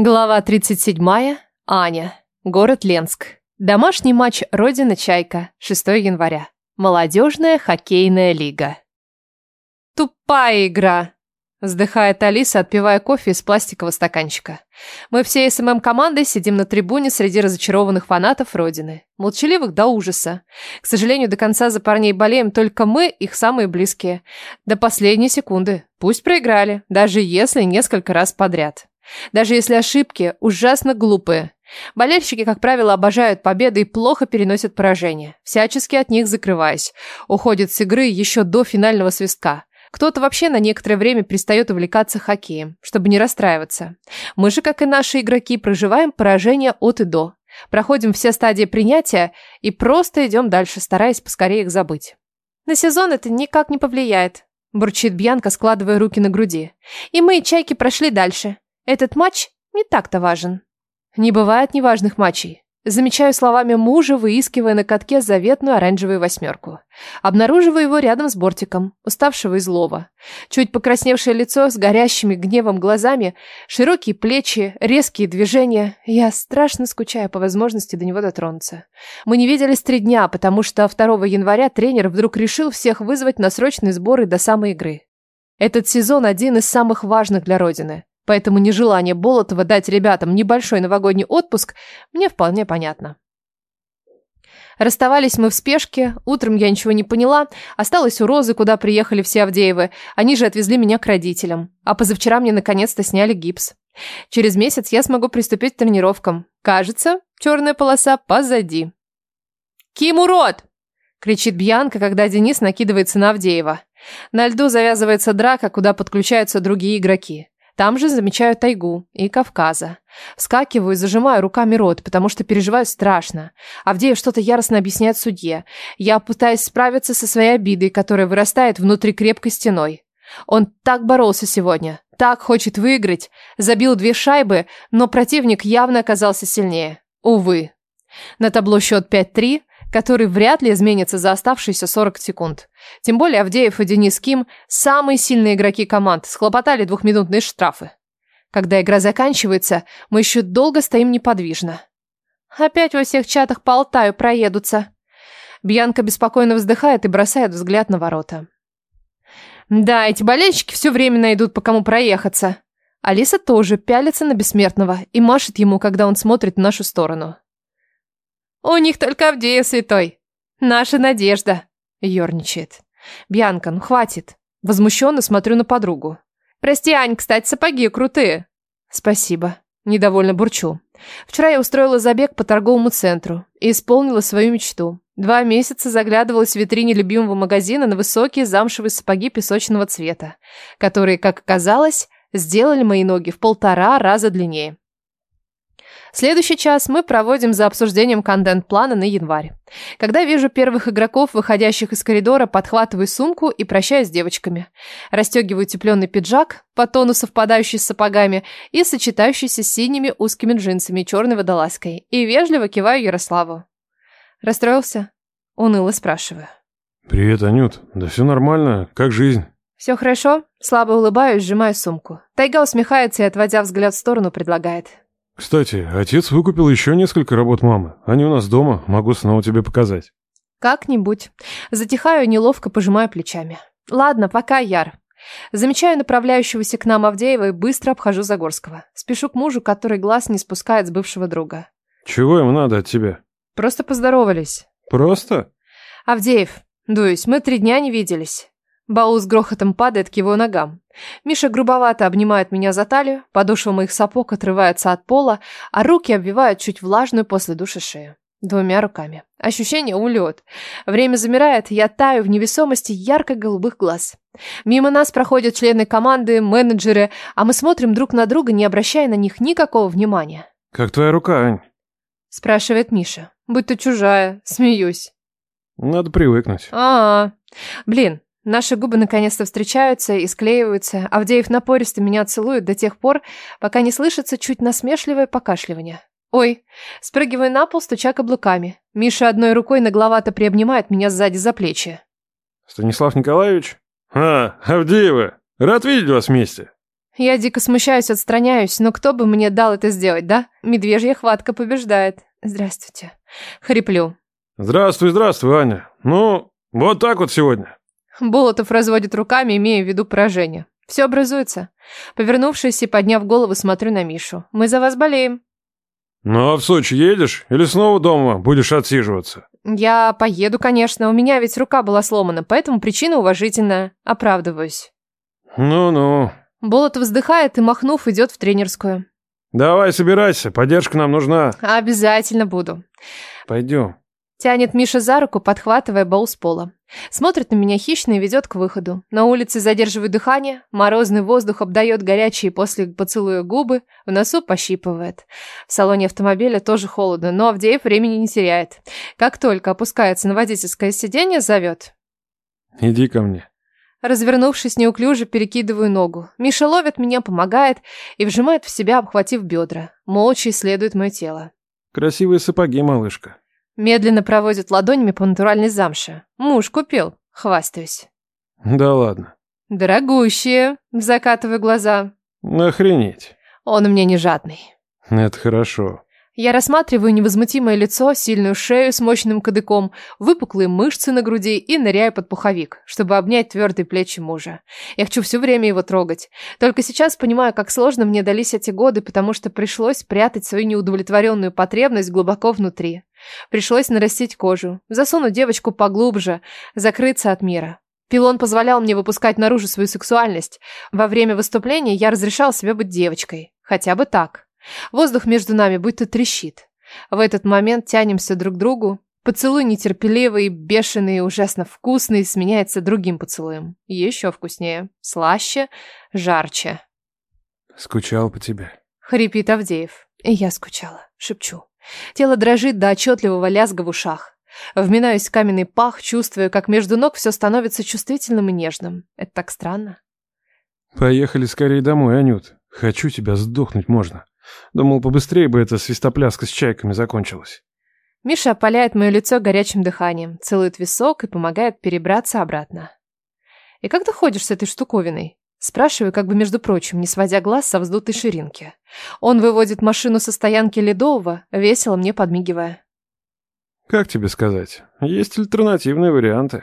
Глава 37. Аня. Город Ленск. Домашний матч Родина Чайка. 6 января. Молодежная хоккейная лига. Тупая игра. Вздыхает Алиса, отпивая кофе из пластикового стаканчика. Мы всей СММ-командой сидим на трибуне среди разочарованных фанатов Родины. Молчаливых до ужаса. К сожалению, до конца за парней болеем только мы, их самые близкие. До последней секунды. Пусть проиграли, даже если несколько раз подряд. Даже если ошибки ужасно глупые. Болельщики, как правило, обожают победы и плохо переносят поражение, всячески от них закрываясь. Уходят с игры еще до финального свистка. Кто-то вообще на некоторое время перестает увлекаться хоккеем, чтобы не расстраиваться. Мы же, как и наши игроки, проживаем поражение от и до. Проходим все стадии принятия и просто идем дальше, стараясь поскорее их забыть. На сезон это никак не повлияет, бурчит Бьянка, складывая руки на груди. И мы, чайки, прошли дальше. Этот матч не так-то важен. Не бывает неважных матчей. Замечаю словами мужа, выискивая на катке заветную оранжевую восьмерку. Обнаруживаю его рядом с бортиком, уставшего и злого. Чуть покрасневшее лицо с горящими гневом глазами, широкие плечи, резкие движения. Я страшно скучаю по возможности до него дотронуться. Мы не виделись три дня, потому что 2 января тренер вдруг решил всех вызвать на срочные сборы до самой игры. Этот сезон один из самых важных для Родины. Поэтому нежелание Болотова дать ребятам небольшой новогодний отпуск мне вполне понятно. Расставались мы в спешке, утром я ничего не поняла, осталась у Розы, куда приехали все Авдеевы, они же отвезли меня к родителям, а позавчера мне наконец-то сняли гипс. Через месяц я смогу приступить к тренировкам. Кажется, черная полоса позади. «Ким, урод!» – кричит Бьянка, когда Денис накидывается на Авдеева. На льду завязывается драка, куда подключаются другие игроки. Там же замечаю тайгу и Кавказа. Вскакиваю и зажимаю руками рот, потому что переживаю страшно. Авдеев что-то яростно объясняет судье. Я пытаюсь справиться со своей обидой, которая вырастает внутри крепкой стеной. Он так боролся сегодня, так хочет выиграть, забил две шайбы, но противник явно оказался сильнее. Увы. На табло счет 5-3, который вряд ли изменится за оставшиеся 40 секунд. Тем более Авдеев и Денис Ким – самые сильные игроки команд, схлопотали двухминутные штрафы. Когда игра заканчивается, мы еще долго стоим неподвижно. Опять во всех чатах по Алтаю проедутся. Бьянка беспокойно вздыхает и бросает взгляд на ворота. Да, эти болельщики все время найдут, по кому проехаться. Алиса тоже пялится на бессмертного и машет ему, когда он смотрит в нашу сторону. У них только Авдеев святой. Наша надежда. Ёрничает. Бьянка, ну хватит. Возмущенно смотрю на подругу. Прости, Ань, кстати, сапоги крутые. Спасибо. Недовольно бурчу. Вчера я устроила забег по торговому центру и исполнила свою мечту. Два месяца заглядывалась в витрине любимого магазина на высокие замшевые сапоги песочного цвета, которые, как оказалось, сделали мои ноги в полтора раза длиннее. Следующий час мы проводим за обсуждением контент-плана на январь. Когда вижу первых игроков, выходящих из коридора, подхватываю сумку и прощаюсь с девочками. Расстегиваю тепленый пиджак, по тону совпадающий с сапогами и сочетающийся с синими узкими джинсами и черной водолазкой, и вежливо киваю Ярославу. «Расстроился?» Уныло спрашиваю. «Привет, Анют. Да все нормально. Как жизнь?» «Все хорошо?» Слабо улыбаюсь, сжимаю сумку. Тайга усмехается и, отводя взгляд в сторону, предлагает. Кстати, отец выкупил еще несколько работ мамы. Они у нас дома, могу снова тебе показать. Как-нибудь. Затихаю, неловко пожимаю плечами. Ладно, пока, Яр. Замечаю направляющегося к нам Авдеева и быстро обхожу Загорского. Спешу к мужу, который глаз не спускает с бывшего друга. Чего ему надо от тебя? Просто поздоровались. Просто? Авдеев, дуюсь, мы три дня не виделись. Баул с грохотом падает к его ногам. Миша грубовато обнимает меня за талию, подошва моих сапог отрывается от пола, а руки обвивают чуть влажную после души шею. Двумя руками. Ощущение улет. Время замирает, я таю в невесомости ярко-голубых глаз. Мимо нас проходят члены команды, менеджеры, а мы смотрим друг на друга, не обращая на них никакого внимания. «Как твоя рука, Ань?» Спрашивает Миша. Будь то чужая. Смеюсь. Надо привыкнуть. А, -а, -а. блин, Наши губы наконец-то встречаются и склеиваются. Авдеев напористо меня целует до тех пор, пока не слышится чуть насмешливое покашливание. Ой, спрыгиваю на пол, стуча каблуками. Миша одной рукой нагловато приобнимает меня сзади за плечи. Станислав Николаевич? А, Авдеева, рад видеть вас вместе. Я дико смущаюсь, отстраняюсь, но кто бы мне дал это сделать, да? Медвежья хватка побеждает. Здравствуйте. Хриплю. Здравствуй, здравствуй, Аня. Ну, вот так вот сегодня. Болотов разводит руками, имея в виду поражение. Все образуется. Повернувшись и подняв голову, смотрю на Мишу. Мы за вас болеем. Ну а в Сочи едешь? Или снова дома будешь отсиживаться? Я поеду, конечно. У меня ведь рука была сломана, поэтому причина уважительная. Оправдываюсь. Ну-ну. Болотов вздыхает и, махнув, идет в тренерскую. Давай, собирайся, поддержка нам нужна. Обязательно буду. Пойдем. Тянет Миша за руку, подхватывая бол с пола. Смотрит на меня хищно и ведет к выходу. На улице задерживаю дыхание, морозный воздух обдает горячие после поцелуя губы, в носу пощипывает. В салоне автомобиля тоже холодно, но Авдеев времени не теряет. Как только опускается на водительское сиденье, зовет. Иди ко мне. Развернувшись неуклюже, перекидываю ногу. Миша ловит меня, помогает и вжимает в себя, обхватив бедра. Молча исследует мое тело. Красивые сапоги, малышка. Медленно проводит ладонями по натуральной замше. Муж купил, хвастаюсь. Да ладно. Дорогущие, закатываю глаза. Охренеть. Он мне не жадный. Это хорошо. Я рассматриваю невозмутимое лицо, сильную шею с мощным кадыком, выпуклые мышцы на груди и ныряю под пуховик, чтобы обнять твердые плечи мужа. Я хочу все время его трогать. Только сейчас понимаю, как сложно мне дались эти годы, потому что пришлось прятать свою неудовлетворенную потребность глубоко внутри. Пришлось нарастить кожу, засунуть девочку поглубже, закрыться от мира. Пилон позволял мне выпускать наружу свою сексуальность. Во время выступления я разрешал себе быть девочкой. Хотя бы так. Воздух между нами будто трещит. В этот момент тянемся друг к другу. Поцелуй нетерпеливый, бешеный ужасно вкусный сменяется другим поцелуем. Еще вкуснее, слаще, жарче. Скучал по тебе. Хрипит Авдеев. И я скучала, шепчу. Тело дрожит до отчетливого лязга в ушах. Вминаюсь в каменный пах, чувствуя, как между ног все становится чувствительным и нежным. Это так странно. Поехали скорее домой, Анют. Хочу тебя сдохнуть можно. Думал, побыстрее бы эта свистопляска с чайками закончилась. Миша опаляет мое лицо горячим дыханием, целует висок и помогает перебраться обратно. «И как ты ходишь с этой штуковиной?» Спрашиваю, как бы между прочим, не сводя глаз со вздутой ширинки. Он выводит машину со стоянки Ледового, весело мне подмигивая. Как тебе сказать? Есть альтернативные варианты.